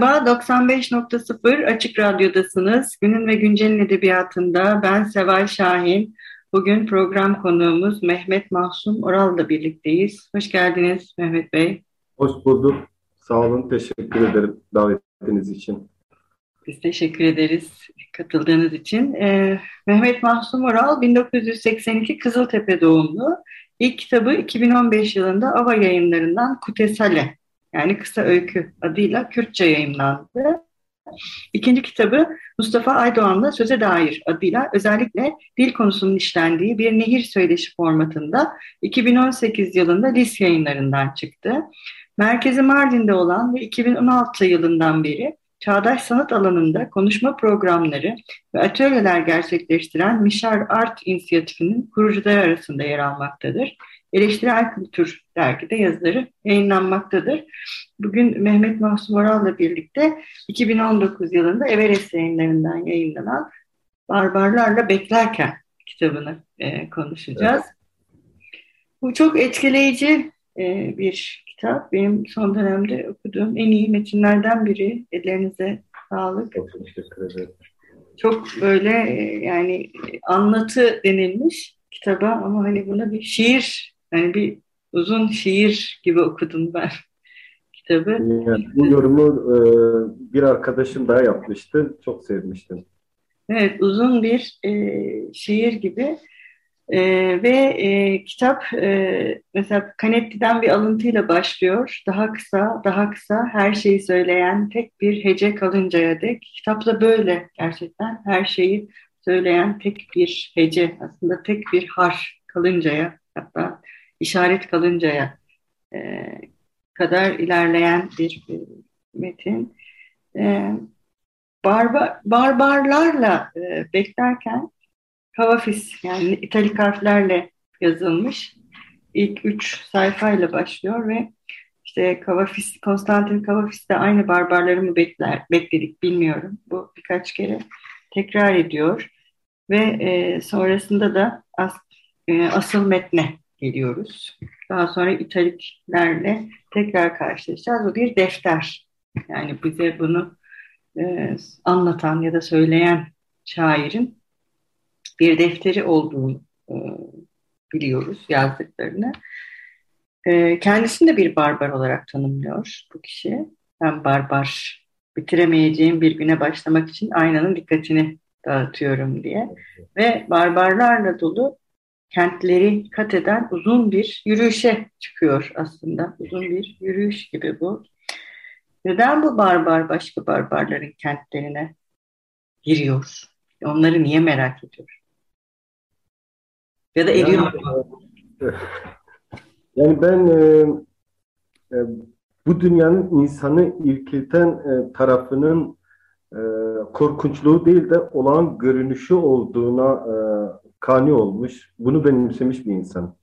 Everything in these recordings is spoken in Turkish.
Merhaba, 95.0 Açık Radyo'dasınız. Günün ve Güncel'in edebiyatında ben Seval Şahin. Bugün program konuğumuz Mehmet Mahsum Oral'la birlikteyiz. Hoş geldiniz Mehmet Bey. Hoş bulduk. Sağ olun, teşekkür ederim davetiniz için. Biz teşekkür ederiz katıldığınız için. Ee, Mehmet Mahsum Oral 1982 Kızıltepe doğumlu. İlk kitabı 2015 yılında Ava yayınlarından Kutesale yani kısa öykü adıyla Kürtçe yayınlandı. İkinci kitabı Mustafa Aydoğan'la Söze Dair adıyla özellikle dil konusunun işlendiği bir nehir söyleşi formatında 2018 yılında Lis yayınlarından çıktı. Merkezi Mardin'de olan ve 2016 yılından beri çağdaş sanat alanında konuşma programları ve atölyeler gerçekleştiren Mişar Art İnisiyatifi'nin kurucuları arasında yer almaktadır. Eleştirel Kültür dergide yazıları yayınlanmaktadır. Bugün Mehmet Mahsum Oral'la birlikte 2019 yılında Everest yayınlarından yayınlanan Barbarlarla Beklerken kitabını e, konuşacağız. Evet. Bu çok etkileyici e, bir kitap. Benim son dönemde okuduğum en iyi metinlerden biri. Ellerinize sağlık. Çok teşekkür ederim. Çok böyle e, yani anlatı denilmiş kitaba ama hani buna bir şiir yani bir uzun şiir gibi okudum ben kitabı. Yani bu yorumu e, bir arkadaşım daha yapmıştı. Çok sevmiştim. Evet, uzun bir e, şiir gibi e, ve e, kitap e, mesela Canetti'den bir alıntıyla başlıyor. Daha kısa, daha kısa her şeyi söyleyen tek bir hece kalıncaya dek. Kitap da böyle gerçekten her şeyi söyleyen tek bir hece aslında tek bir har kalıncaya hatta işaret kalıncaya e, kadar ilerleyen bir, bir metin. E, barbar, barbarlarla e, beklerken Kavafis yani italik harflerle yazılmış. İlk üç sayfayla başlıyor ve işte Kavafis, Konstantin Kavafis de aynı barbarları mı bekler, bekledik bilmiyorum. Bu birkaç kere tekrar ediyor. Ve e, sonrasında da as, e, asıl metne geliyoruz. Daha sonra italiklerle tekrar karşılaşacağız. Bu bir defter. Yani bize bunu e, anlatan ya da söyleyen şairin bir defteri olduğunu e, biliyoruz yazdıklarını. E, kendisini de bir barbar olarak tanımlıyor bu kişi. Ben barbar, bitiremeyeceğim bir güne başlamak için aynanın dikkatini dağıtıyorum diye. Ve barbarlarla dolu kentleri kat eden uzun bir yürüyüşe çıkıyor aslında. Uzun bir yürüyüş gibi bu. Neden bu barbar başka barbarların kentlerine giriyor? Onları niye merak ediyor? Ya da ediyor yani, yani ben e, e, bu dünyanın insanı irkilten e, tarafının e, korkunçluğu değil de olan görünüşü olduğuna e, kani olmuş, bunu benimsemiş bir insan.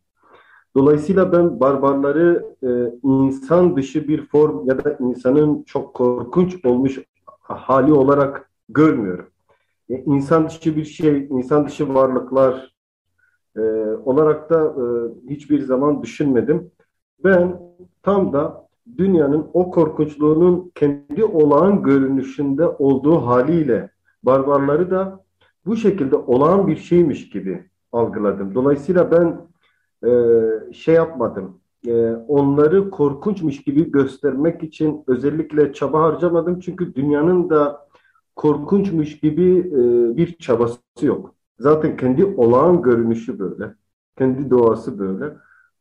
Dolayısıyla ben barbarları e, insan dışı bir form ya da insanın çok korkunç olmuş hali olarak görmüyorum. E, insan dışı bir şey, insan dışı varlıklar e, olarak da e, hiçbir zaman düşünmedim. Ben tam da dünyanın o korkunçluğunun kendi olağan görünüşünde olduğu haliyle barbarları da bu şekilde olağan bir şeymiş gibi algıladım. Dolayısıyla ben e, şey yapmadım. E, onları korkunçmuş gibi göstermek için özellikle çaba harcamadım. Çünkü dünyanın da korkunçmuş gibi e, bir çabası yok. Zaten kendi olağan görünüşü böyle. Kendi doğası böyle.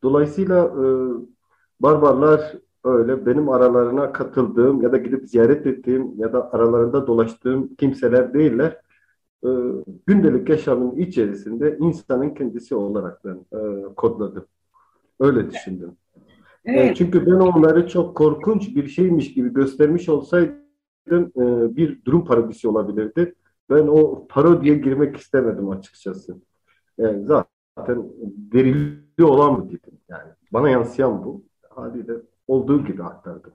Dolayısıyla e, barbarlar öyle benim aralarına katıldığım ya da gidip ziyaret ettiğim ya da aralarında dolaştığım kimseler değiller. E, gündelik yaşamın içerisinde insanın kendisi olarak ben e, kodladım. Öyle düşündüm. E, evet. E, çünkü ben onları çok korkunç bir şeymiş gibi göstermiş olsaydım e, bir durum parodisi olabilirdi. Ben o parodiye girmek istemedim açıkçası. Yani zaten verili olan mı dedim. Yani bana yansıyan bu. Haliyle olduğu gibi aktardım.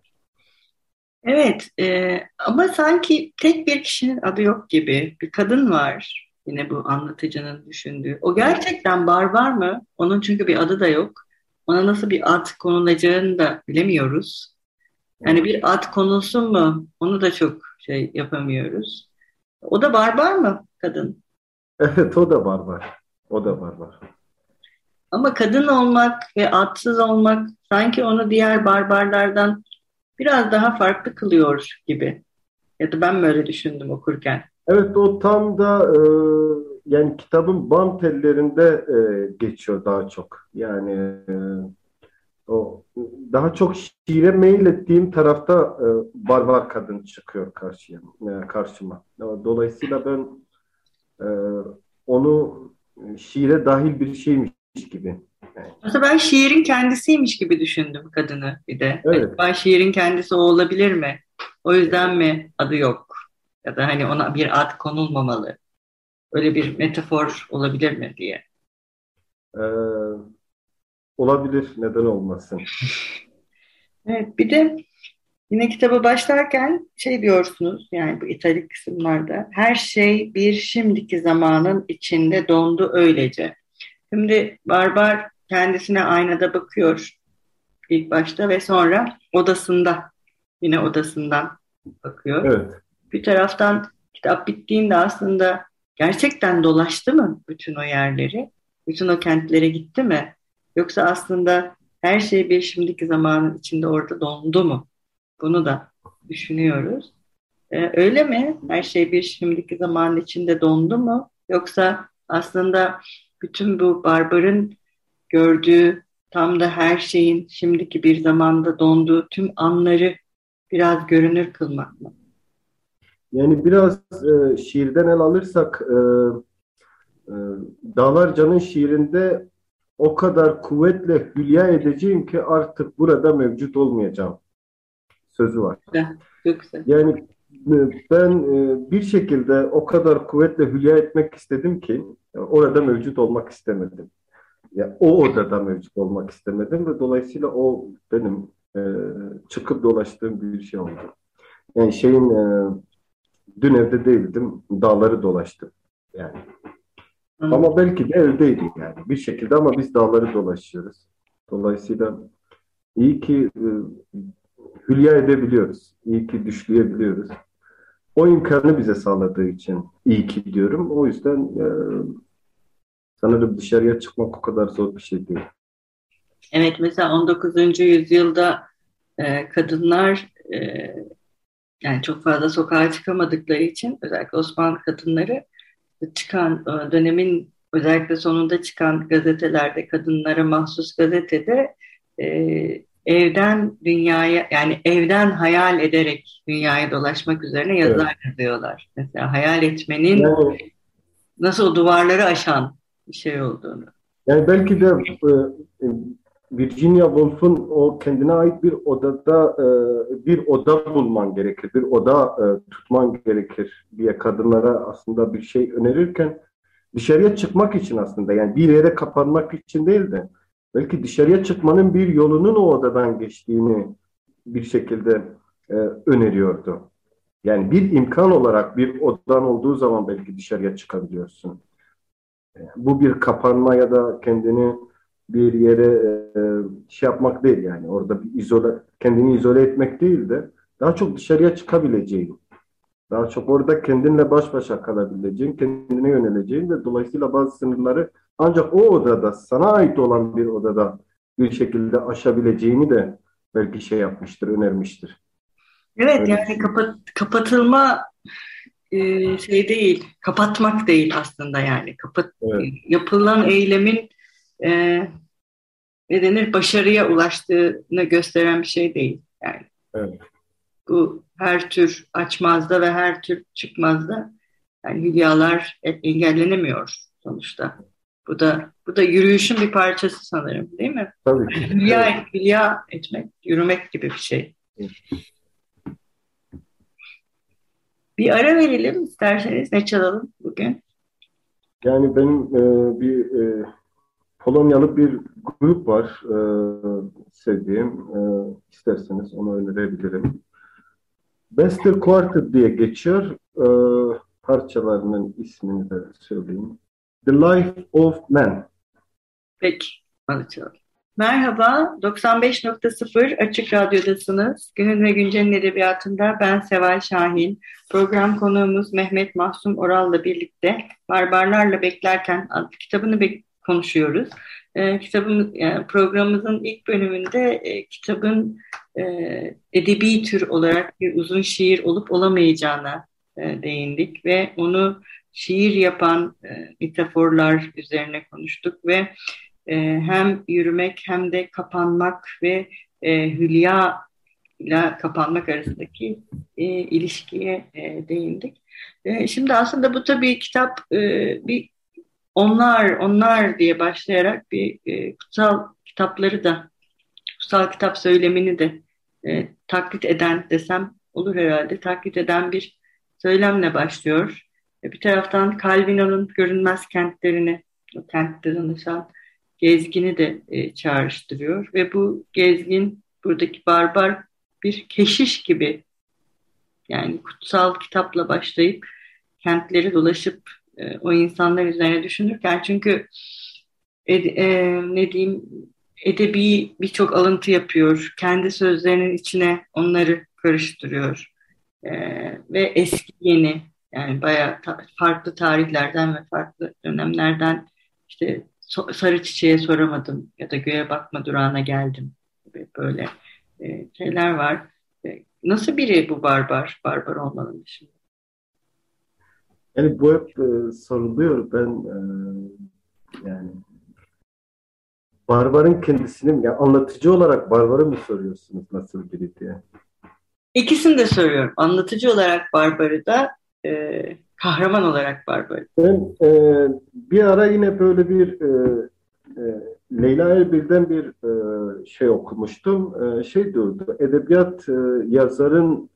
Evet e, ama sanki tek bir kişinin adı yok gibi. Bir kadın var yine bu anlatıcının düşündüğü. O gerçekten barbar mı? Onun çünkü bir adı da yok. Ona nasıl bir ad konulacağını da bilemiyoruz. Yani bir ad konulsun mu? Onu da çok şey yapamıyoruz. O da barbar mı kadın? Evet o da barbar. O da barbar. Ama kadın olmak ve adsız olmak sanki onu diğer barbarlardan biraz daha farklı kılıyor gibi. Ya da ben böyle düşündüm okurken. Evet o tam da e, yani kitabın bam tellerinde e, geçiyor daha çok. Yani e, o daha çok şiire mail ettiğim tarafta e, barbar kadın çıkıyor karşıya, e, karşıma. Dolayısıyla ben e, onu şiire dahil bir şeymiş gibi Aslında ben şiirin kendisiymiş gibi düşündüm kadını bir de. Evet. Acaba şiirin kendisi o olabilir mi? O yüzden mi adı yok? Ya da hani ona bir ad konulmamalı. Öyle bir metafor olabilir mi diye. Ee, olabilir. Neden olmasın? evet bir de yine kitaba başlarken şey diyorsunuz yani bu italik kısımlarda her şey bir şimdiki zamanın içinde dondu öylece. Şimdi Barbar kendisine aynada bakıyor ilk başta ve sonra odasında yine odasından bakıyor. Evet. Bir taraftan kitap bittiğinde aslında gerçekten dolaştı mı bütün o yerleri? Bütün o kentlere gitti mi? Yoksa aslında her şey bir şimdiki zamanın içinde orada dondu mu? Bunu da düşünüyoruz. Ee, öyle mi? Her şey bir şimdiki zamanın içinde dondu mu? Yoksa aslında bütün bu barbarın gördüğü tam da her şeyin şimdiki bir zamanda donduğu tüm anları biraz görünür kılmak mı? Yani biraz e, şiirden el alırsak e, e, Dağlarca'nın şiirinde o kadar kuvvetle hülya edeceğim ki artık burada mevcut olmayacağım sözü var. Çok güzel. Yani e, ben e, bir şekilde o kadar kuvvetle hülya etmek istedim ki orada mevcut olmak istemedim. Ya o odada mevcut olmak istemedim ve dolayısıyla o benim e, çıkıp dolaştığım bir şey oldu. Yani şeyin e, dün evde değildim, dağları dolaştım yani. Hı. Ama belki de evdeydim yani bir şekilde ama biz dağları dolaşıyoruz. Dolayısıyla iyi ki e, hülya edebiliyoruz. İyi ki düşleyebiliyoruz. O imkanı bize sağladığı için iyi ki diyorum. O yüzden e, sanırım dışarıya çıkmak o kadar zor bir şey değil. Evet mesela 19. yüzyılda e, kadınlar e, yani çok fazla sokağa çıkamadıkları için özellikle Osmanlı kadınları çıkan e, dönemin özellikle sonunda çıkan gazetelerde kadınlara mahsus gazetede e, evden dünyaya yani evden hayal ederek dünyaya dolaşmak üzerine yazılar evet. yazıyorlar. Mesela hayal etmenin yani, nasıl o duvarları aşan şey olduğunu. Yani belki de e, Virginia Woolf'un o kendine ait bir odada e, bir oda bulman gerekir, bir oda e, tutman gerekir diye kadınlara aslında bir şey önerirken dışarıya çıkmak için aslında yani bir yere kapanmak için değil de belki dışarıya çıkmanın bir yolunun o odadan geçtiğini bir şekilde e, öneriyordu. Yani bir imkan olarak bir odan olduğu zaman belki dışarıya çıkabiliyorsun. Bu bir kapanma ya da kendini bir yere e, şey yapmak değil yani. Orada bir izole, kendini izole etmek değil de daha çok dışarıya çıkabileceğin, daha çok orada kendinle baş başa kalabileceğin, kendine yöneleceğin ve dolayısıyla bazı sınırları ancak o odada, sana ait olan bir odada bir şekilde aşabileceğini de belki şey yapmıştır, önermiştir. Evet Öyle yani kapat, kapatılma e, şey değil, kapatmak değil aslında yani. Kapat, evet. Yapılan eylemin e, ne denir başarıya ulaştığını gösteren bir şey değil. Yani evet. bu her tür açmazda ve her tür çıkmazda Yani hülyalar engellenemiyor sonuçta. Bu da bu da yürüyüşün bir parçası sanırım değil mi? Tabii. Hülya, evet. hülya etmek, yürümek gibi bir şey. Bir ara verelim isterseniz. Ne çalalım bugün? Yani benim e, bir e, Polonyalı bir grup var e, sevdiğim. E, isterseniz onu önerebilirim. Bester Quartet diye geçiyor. E, parçalarının ismini de söyleyeyim. The Life of Man. Peki, hadi çalalım. Merhaba, 95.0 Açık Radyo'dasınız. Günün ve Güncel'in edebiyatında ben Seval Şahin. Program konuğumuz Mehmet Mahsum Oral'la birlikte Barbarlarla Beklerken adlı kitabını konuşuyoruz. E, kitabın, yani programımızın ilk bölümünde e, kitabın e, edebi tür olarak bir uzun şiir olup olamayacağına e, değindik ve onu şiir yapan e, metaforlar üzerine konuştuk ve e, hem yürümek hem de kapanmak ve e, hülya ile kapanmak arasındaki e, ilişkiye e, değindik. E, şimdi aslında bu tabii kitap e, bir onlar onlar diye başlayarak bir e, kutsal kitapları da kutsal kitap söylemini de e, taklit eden desem olur herhalde taklit eden bir söylemle başlıyor. E, bir taraftan Calvino'nun görünmez kentlerini, o kentte danışan gezgini de e, çağrıştırıyor ve bu gezgin buradaki barbar bir keşiş gibi yani kutsal kitapla başlayıp kentleri dolaşıp e, o insanlar üzerine düşünürken çünkü ed, e, ne diyeyim edebi birçok alıntı yapıyor. Kendi sözlerinin içine onları karıştırıyor. E, ve eski yeni yani bayağı ta farklı tarihlerden ve farklı dönemlerden işte sarı çiçeğe soramadım ya da göğe bakma durağına geldim gibi böyle e, şeyler var. E, nasıl biri bu barbar? Barbar olmanın dışında. Yani bu hep e, soruluyor. Ben e, yani barbarın kendisini yani anlatıcı olarak barbarı mı soruyorsunuz nasıl biri diye? İkisini de soruyorum. Anlatıcı olarak barbarı da e, kahraman olarak barbarı. Ben e, bir ara yine böyle bir e, e, Leyla Erbil'den bir e, şey okumuştum. E, şey diyordu, edebiyat e, yazarın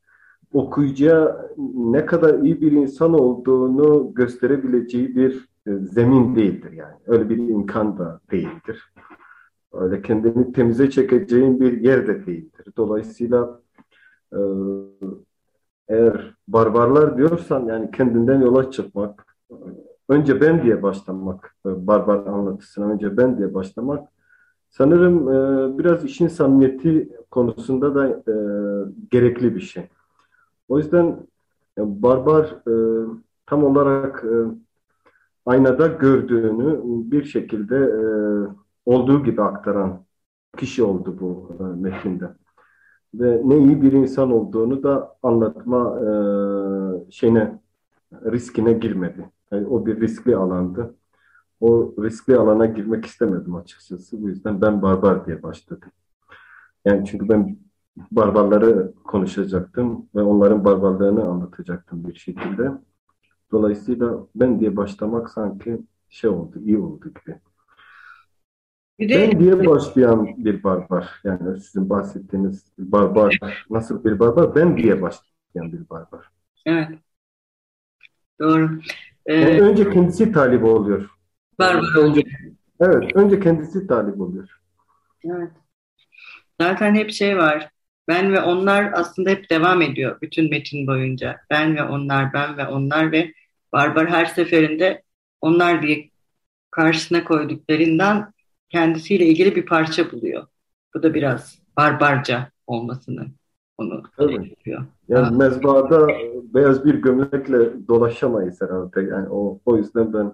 okuyucuya ne kadar iyi bir insan olduğunu gösterebileceği bir e, zemin değildir yani. Öyle bir imkan da değildir. Öyle kendini temize çekeceğin bir yer de değildir. Dolayısıyla e, eğer barbarlar diyorsan yani kendinden yola çıkmak, önce ben diye başlamak, e, barbar anlatısına önce ben diye başlamak sanırım e, biraz işin samimiyeti konusunda da e, gerekli bir şey. O yüzden barbar tam olarak aynada gördüğünü bir şekilde olduğu gibi aktaran kişi oldu bu metinde ve ne iyi bir insan olduğunu da anlatma e, şeyine riskine girmedi. Yani o bir riskli alandı. O riskli alana girmek istemedim açıkçası. Bu yüzden ben barbar diye başladım. Yani çünkü ben barbarları konuşacaktım ve onların barbarlığını anlatacaktım bir şekilde. Dolayısıyla ben diye başlamak sanki şey oldu, iyi oldu gibi. Bir de, ben diye başlayan bir barbar. Yani sizin bahsettiğiniz barbar nasıl bir barbar? Ben diye başlayan bir barbar. Evet. Doğru. Ee, yani önce kendisi talip oluyor. Barbar önce, Evet. Önce kendisi talip oluyor. Evet. Zaten hep şey var. Ben ve onlar aslında hep devam ediyor bütün metin boyunca. Ben ve onlar, ben ve onlar ve barbar her seferinde onlar diye karşısına koyduklarından kendisiyle ilgili bir parça buluyor. Bu da biraz barbarca olmasını onu evet. yapıyor. Yani ha. mezbahada beyaz bir gömlekle dolaşamayız herhalde. Yani o, o yüzden ben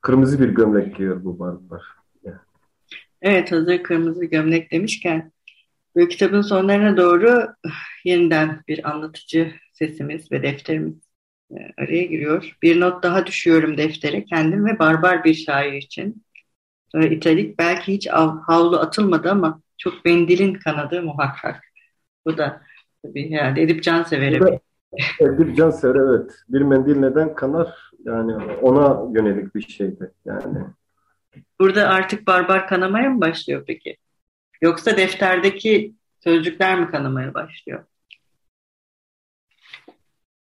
kırmızı bir gömlek giyiyor bu barbar. Yani. Evet hazır kırmızı gömlek demişken bu kitabın sonlarına doğru yeniden bir anlatıcı sesimiz ve defterimiz e, araya giriyor. Bir not daha düşüyorum deftere kendim ve barbar bir şair için. Sonra italik belki hiç havlu atılmadı ama çok mendilin kanadı muhakkak. Bu da tabii herhalde Edip Cansever'e bir bir cansever evet. Bir mendil neden kanar? Yani ona yönelik bir şeydi. Yani. Burada artık barbar kanamaya mı başlıyor peki? Yoksa defterdeki sözcükler mi kanamaya başlıyor?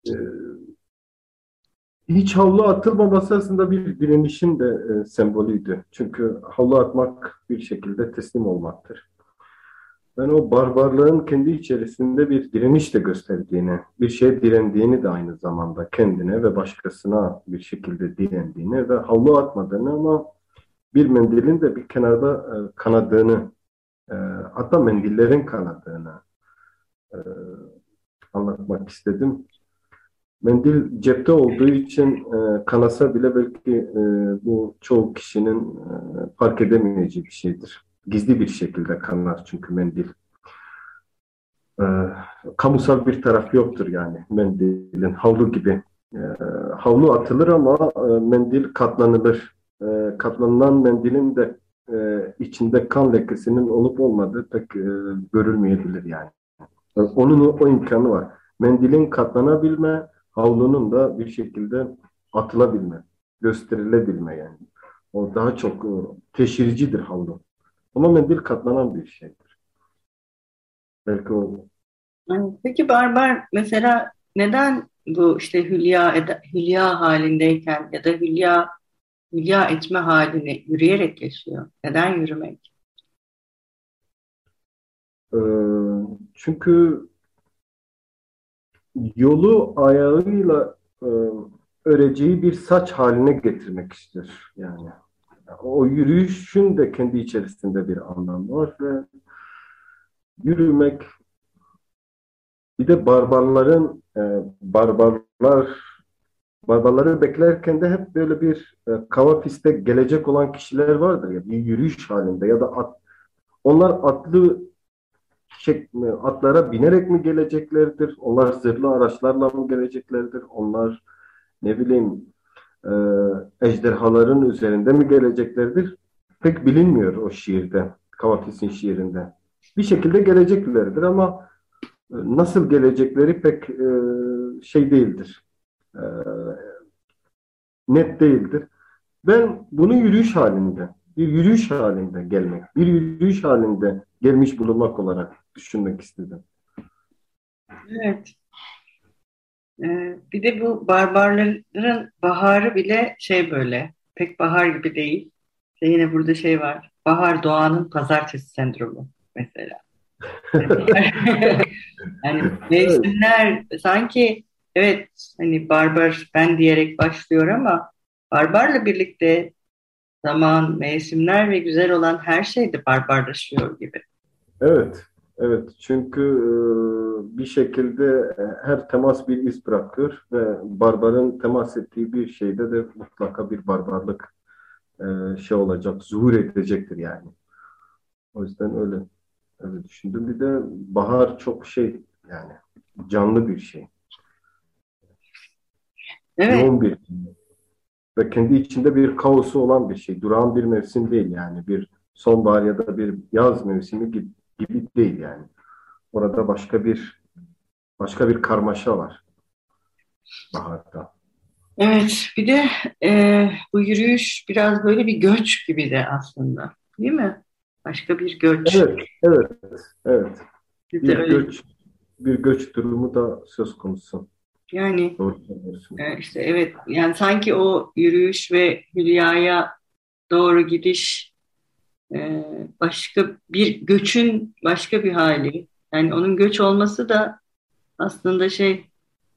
Ee, hiç havlu atılmaması aslında bir direnişin de e, sembolüydü. Çünkü havlu atmak bir şekilde teslim olmaktır. Ben o barbarlığın kendi içerisinde bir direniş de gösterdiğini, bir şey direndiğini de aynı zamanda kendine ve başkasına bir şekilde direndiğini ve havlu atmadığını ama bir mendilin de bir kenarda e, kanadığını, e, hatta mendillerin kanadığını e, anlatmak istedim. Mendil cepte olduğu için e, kanasa bile belki e, bu çoğu kişinin e, fark edemeyeceği bir şeydir. Gizli bir şekilde kanar çünkü mendil. E, kamusal bir taraf yoktur yani mendilin havlu gibi. E, havlu atılır ama e, mendil katlanılır. E, katlanılan mendilin de e, içinde kan lekesinin olup olmadığı pek e, görülmeyebilir yani. Onun o imkanı var. Mendilin katlanabilme, havlunun da bir şekilde atılabilme, gösterilebilme yani. O daha çok e, teşhircidir havlu. Ama mendil katlanan bir şeydir. Belki o. Peki Barbar mesela neden bu işte hülya, hülya halindeyken ya da hülya hülya etme halini yürüyerek yaşıyor? Neden yürümek? Ee, çünkü yolu ayağıyla e, öreceği bir saç haline getirmek ister yani. O yürüyüşün de kendi içerisinde bir anlamı var ve yürümek bir de barbarların e, barbarlar barbarları beklerken de hep böyle bir e, kava piste gelecek olan kişiler vardır ya bir yürüyüş halinde ya da at, onlar atlı şey, atlara binerek mi geleceklerdir? Onlar zırhlı araçlarla mı geleceklerdir? Onlar ne bileyim e, ejderhaların üzerinde mi geleceklerdir? Pek bilinmiyor o şiirde, Kavatis'in şiirinde. Bir şekilde geleceklerdir ama e, nasıl gelecekleri pek e, şey değildir. E, net değildir. Ben bunu yürüyüş halinde, bir yürüyüş halinde gelmek, bir yürüyüş halinde gelmiş bulunmak olarak düşünmek istedim. Evet. Ee, bir de bu barbarların baharı bile şey böyle pek bahar gibi değil. İşte yine burada şey var. Bahar doğanın pazartesi sendromu mesela. yani mevsimler sanki evet hani barbar ben diyerek başlıyor ama barbarla birlikte zaman, mevsimler ve güzel olan her şey de barbarlaşıyor gibi. Evet, evet. Çünkü e, bir şekilde e, her temas bir iz bırakıyor ve barbarın temas ettiği bir şeyde de mutlaka bir barbarlık e, şey olacak, zuhur edecektir yani. O yüzden öyle öyle düşündüm. Bir de bahar çok şey yani canlı bir şey. Evet. Yoğun bir ve kendi içinde bir kaosu olan bir şey. Duran bir mevsim değil yani. Bir sonbahar ya da bir yaz mevsimi gibi, gibi değil yani. Orada başka bir başka bir karmaşa var baharda. Evet, bir de e, bu yürüyüş biraz böyle bir göç gibi de aslında, değil mi? Başka bir göç. Evet, evet, evet. Bir, bir göç, bir göç durumu da söz konusu. Yani e, işte evet yani sanki o yürüyüş ve Hülya'ya doğru gidiş e, başka bir göçün başka bir hali. Yani onun göç olması da aslında şey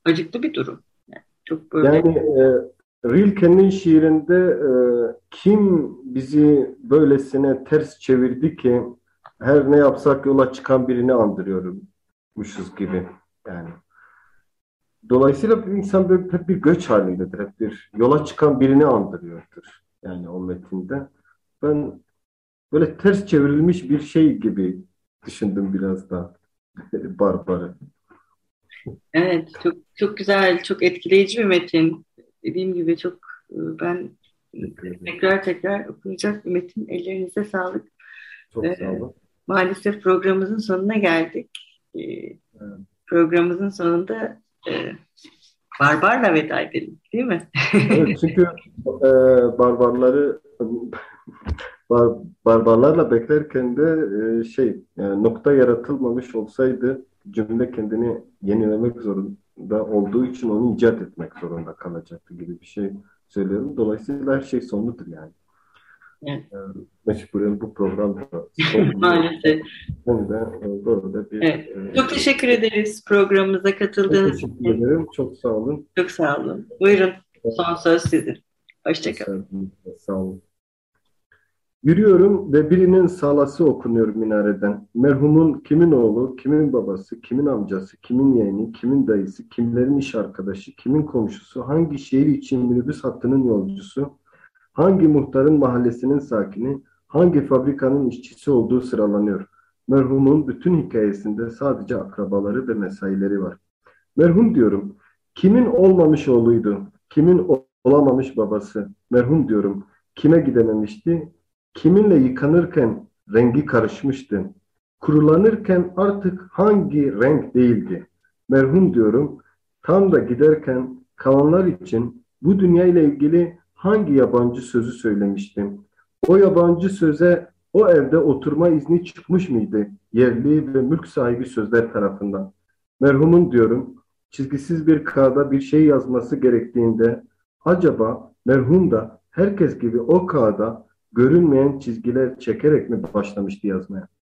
acıklı bir durum. Yani çok böyle. Yani e, Rilke'nin şiirinde e, kim bizi böylesine ters çevirdi ki her ne yapsak yola çıkan birini andırıyormuşuz gibi yani. Dolayısıyla bir insan böyle hep bir göç halindedir. Hep bir yola çıkan birini andırıyordur. Yani o metinde. Ben böyle ters çevrilmiş bir şey gibi düşündüm biraz da Barbar'ı. Evet, çok çok güzel, çok etkileyici bir metin. Dediğim gibi çok e, ben tekrar tekrar okuyacak bir metin. Ellerinize sağlık. Çok ee, sağ olun. Maalesef programımızın sonuna geldik. Ee, evet. Programımızın sonunda e, barbarla veda edelim değil mi? evet, çünkü e, barbarları bar, barbarlarla beklerken de e, şey yani nokta yaratılmamış olsaydı cümle kendini yenilemek zorunda olduğu için onu icat etmek zorunda kalacaktı gibi bir şey söylüyorum. Dolayısıyla her şey sonludur yani. Evet. E, mecburen bu programda maalesef. Hem de e, böyle bir evet. e, Çok teşekkür ederiz programımıza katıldığınız için. Teşekkür ederim. Çok sağ olun. Çok sağ olun. Buyurun. Son söz sizin. Hoşçakalın. Sağ olun. Yürüyorum ve birinin salası okunuyor minareden. Merhumun kimin oğlu, kimin babası, kimin amcası, kimin yeğeni, kimin dayısı, kimlerin iş arkadaşı, kimin komşusu, hangi şehir için minibüs hattının yolcusu, hangi muhtarın mahallesinin sakini, hangi fabrikanın işçisi olduğu sıralanıyor. Merhumun bütün hikayesinde sadece akrabaları ve mesaileri var. Merhum diyorum, kimin olmamış oğluydu, kimin olamamış babası, merhum diyorum, kime gidememişti, kiminle yıkanırken rengi karışmıştı. Kurulanırken artık hangi renk değildi. Merhum diyorum, tam da giderken kalanlar için bu dünya ile ilgili hangi yabancı sözü söylemiştim? O yabancı söze o evde oturma izni çıkmış mıydı? Yerli ve mülk sahibi sözler tarafından. Merhumun diyorum, çizgisiz bir kağıda bir şey yazması gerektiğinde acaba merhum da herkes gibi o kağıda görünmeyen çizgiler çekerek mi başlamıştı yazmaya?